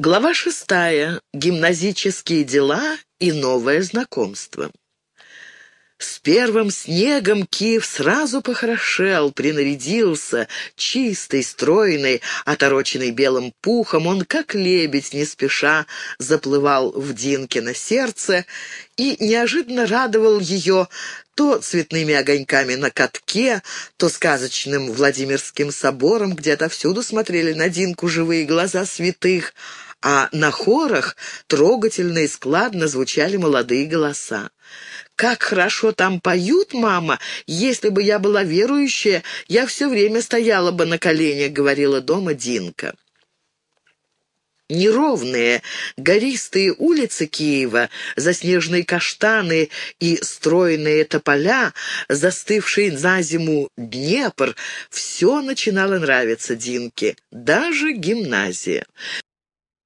Глава шестая. Гимназические дела и новое знакомство. С первым снегом Киев сразу похорошел, принарядился, чистый, стройный, отороченный белым пухом, он, как лебедь, не спеша, заплывал в Динкино сердце и неожиданно радовал ее то цветными огоньками на катке, то сказочным Владимирским собором, где отовсюду смотрели на Динку живые глаза святых, а на хорах трогательно и складно звучали молодые голоса. «Как хорошо там поют, мама! Если бы я была верующая, я все время стояла бы на коленях», — говорила дома Динка. Неровные, гористые улицы Киева, заснеженные каштаны и стройные тополя, застывший на зиму Днепр — все начинало нравиться Динке, даже гимназия.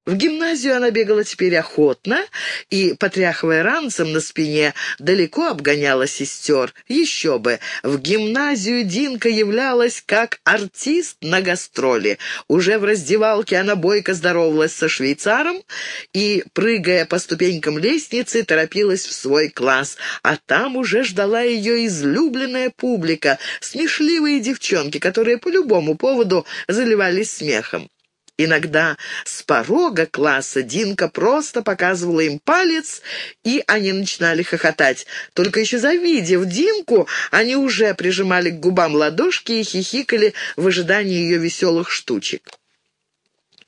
В гимназию она бегала теперь охотно и, потряхивая ранцем на спине, далеко обгоняла сестер. Еще бы, в гимназию Динка являлась как артист на гастроли. Уже в раздевалке она бойко здоровалась со швейцаром и, прыгая по ступенькам лестницы, торопилась в свой класс. А там уже ждала ее излюбленная публика, смешливые девчонки, которые по любому поводу заливались смехом. Иногда с порога класса Динка просто показывала им палец, и они начинали хохотать. Только еще завидев Динку, они уже прижимали к губам ладошки и хихикали в ожидании ее веселых штучек.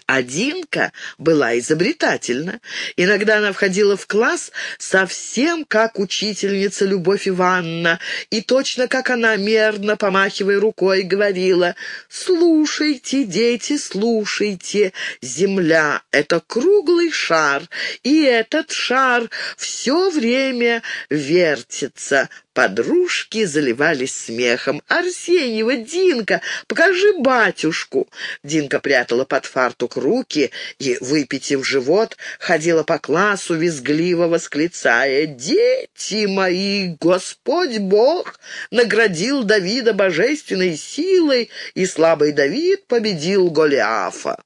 А Динка была изобретательна. Иногда она входила в класс совсем как учительница Любовь Ивановна, и точно как она, мерно помахивая рукой, говорила «Слушайте, дети, слушайте, земля — это круглый шар, и этот шар все время вертится, Подружки заливались смехом. «Арсеньева, Динка, покажи батюшку!» Динка прятала под фартук руки и, выпитив живот, ходила по классу, визгливо восклицая «Дети мои, Господь Бог наградил Давида божественной силой, и слабый Давид победил Голиафа!»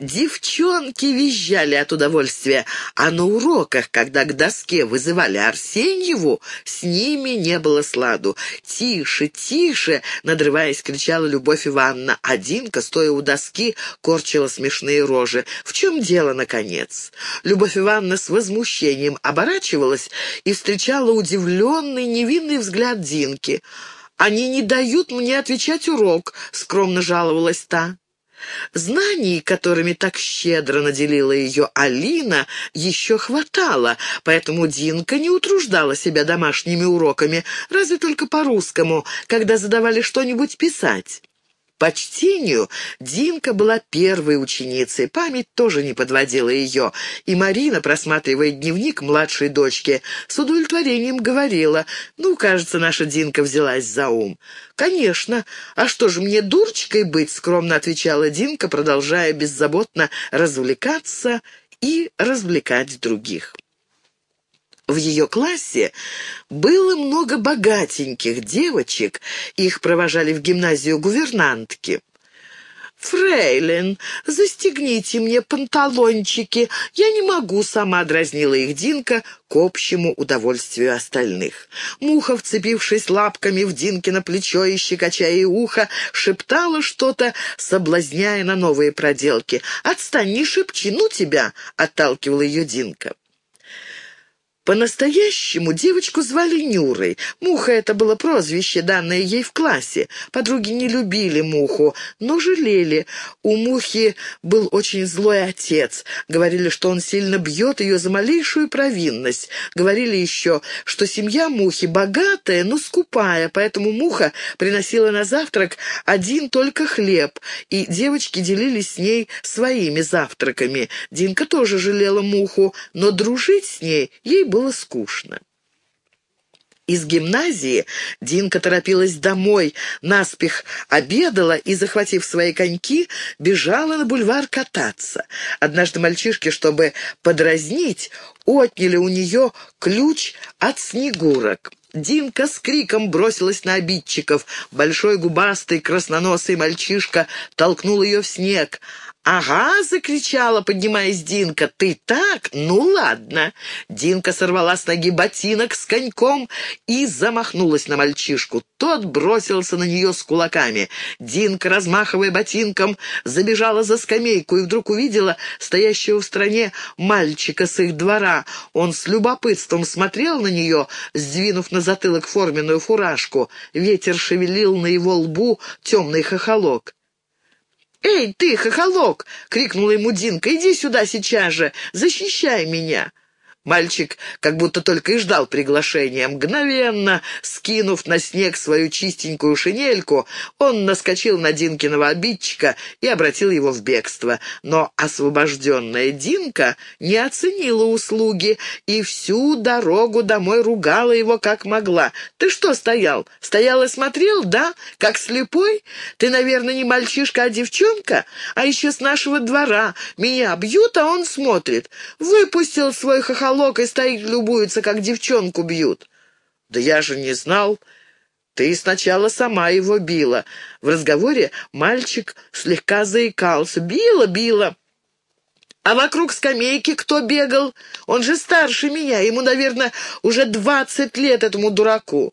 Девчонки визжали от удовольствия, а на уроках, когда к доске вызывали Арсеньеву, с ними не было сладу. «Тише, тише!» — надрываясь, кричала Любовь Ивановна. Одинка, стоя у доски, корчила смешные рожи. «В чем дело, наконец?» Любовь Ивановна с возмущением оборачивалась и встречала удивленный, невинный взгляд Динки. «Они не дают мне отвечать урок», — скромно жаловалась та. Знаний, которыми так щедро наделила ее Алина, еще хватало, поэтому Динка не утруждала себя домашними уроками, разве только по-русскому, когда задавали что-нибудь писать. По чтению Динка была первой ученицей, память тоже не подводила ее, и Марина, просматривая дневник младшей дочки, с удовлетворением говорила, «Ну, кажется, наша Динка взялась за ум». «Конечно, а что же мне дурочкой быть?» — скромно отвечала Динка, продолжая беззаботно развлекаться и развлекать других. В ее классе было много богатеньких девочек, их провожали в гимназию гувернантки. «Фрейлин, застегните мне панталончики, я не могу сама», — дразнила их Динка к общему удовольствию остальных. Муха, вцепившись лапками в Динкино плечо и щекоча ей ухо, шептала что-то, соблазняя на новые проделки. «Отстань, не шепчи, ну тебя!» — отталкивала ее Динка. По-настоящему девочку звали Нюрой. Муха — это было прозвище, данное ей в классе. Подруги не любили Муху, но жалели. У Мухи был очень злой отец. Говорили, что он сильно бьет ее за малейшую провинность. Говорили еще, что семья Мухи богатая, но скупая, поэтому Муха приносила на завтрак один только хлеб, и девочки делились с ней своими завтраками. Динка тоже жалела Муху, но дружить с ней ей было скучно. Из гимназии Динка торопилась домой, наспех обедала и, захватив свои коньки, бежала на бульвар кататься. Однажды мальчишки, чтобы подразнить, отняли у нее ключ от снегурок. Динка с криком бросилась на обидчиков. Большой губастый красноносый мальчишка толкнул ее в снег, «Ага!» — закричала, поднимаясь Динка. «Ты так? Ну ладно!» Динка сорвала с ноги ботинок с коньком и замахнулась на мальчишку. Тот бросился на нее с кулаками. Динка, размахивая ботинком, забежала за скамейку и вдруг увидела стоящего в стороне мальчика с их двора. Он с любопытством смотрел на нее, сдвинув на затылок форменную фуражку. Ветер шевелил на его лбу темный хохолок. «Эй, ты, хохолок!» — крикнула ему Динка. «Иди сюда сейчас же! Защищай меня!» Мальчик как будто только и ждал приглашения. Мгновенно, скинув на снег свою чистенькую шинельку, он наскочил на Динкиного обидчика и обратил его в бегство. Но освобожденная Динка не оценила услуги и всю дорогу домой ругала его как могла. «Ты что стоял? Стоял и смотрел, да? Как слепой? Ты, наверное, не мальчишка, а девчонка? А еще с нашего двора. Меня бьют, а он смотрит. Выпустил свой хохол уголок и стоит любуется, как девчонку бьют. Да я же не знал. Ты сначала сама его била. В разговоре мальчик слегка заикался. Била, била. А вокруг скамейки кто бегал? Он же старше меня, ему, наверное, уже двадцать лет этому дураку.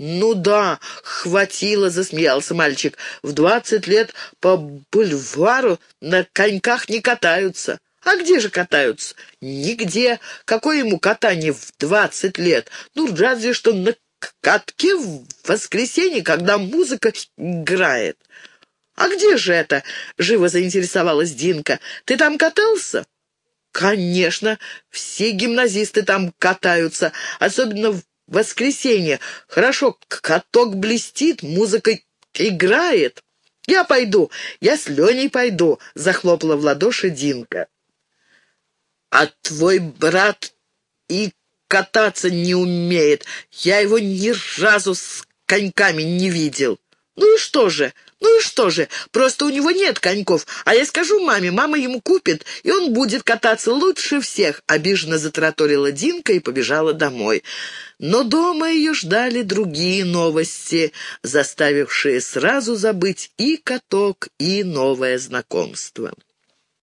«Ну да, хватило», — засмеялся мальчик. «В двадцать лет по бульвару на коньках не катаются». А где же катаются? Нигде. Какое ему катание в двадцать лет? Ну, разве что на катке в воскресенье, когда музыка играет. «А где же это?» — живо заинтересовалась Динка. «Ты там катался?» «Конечно, все гимназисты там катаются, особенно в воскресенье. Хорошо, каток блестит, музыка играет. Я пойду, я с Леней пойду», — захлопала в ладоши Динка. А твой брат и кататься не умеет. Я его ни разу с коньками не видел. Ну и что же? Ну и что же? Просто у него нет коньков. А я скажу маме, мама ему купит, и он будет кататься лучше всех. Обиженно затраторила Динка и побежала домой. Но дома ее ждали другие новости, заставившие сразу забыть и каток, и новое знакомство.